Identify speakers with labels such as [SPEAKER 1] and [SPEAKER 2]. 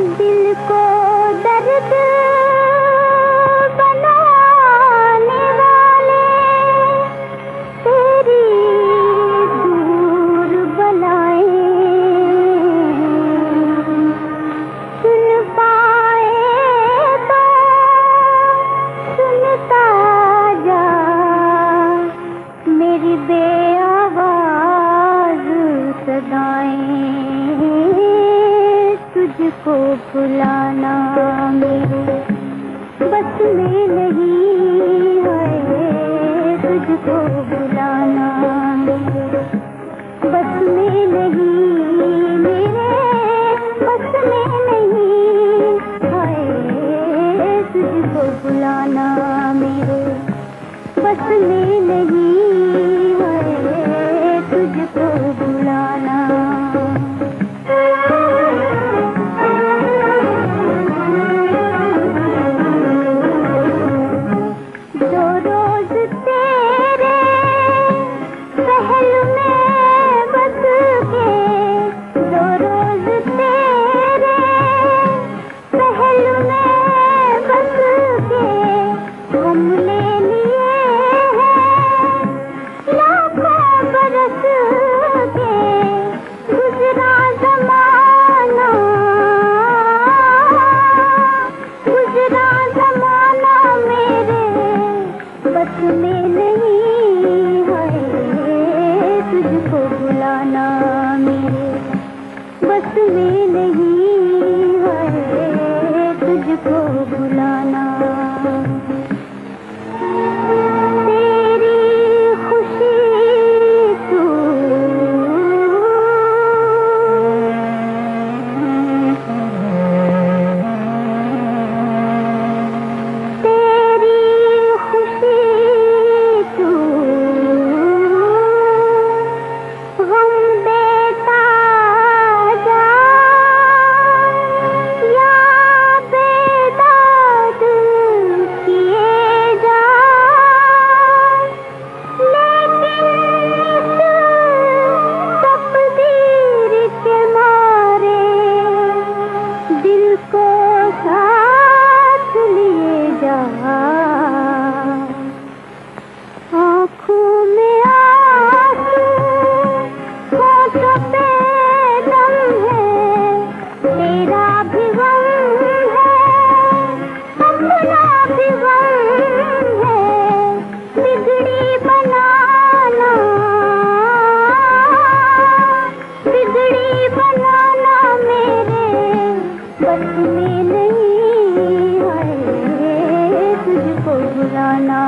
[SPEAKER 1] दिल को दर्द तेरी दूर बनाए। सुन पाए तो सुनता जा। मेरी बेआवाज सदाएँ। तुझको भुलाना मेरे बस में नहीं है तुझको भुलाना बस में नहीं, मेरे बस में नहीं है तुझको भुलाना मेरे बस में नहीं है तुझको बुलाना बस में नहीं में नहीं है। तुझको बुलाना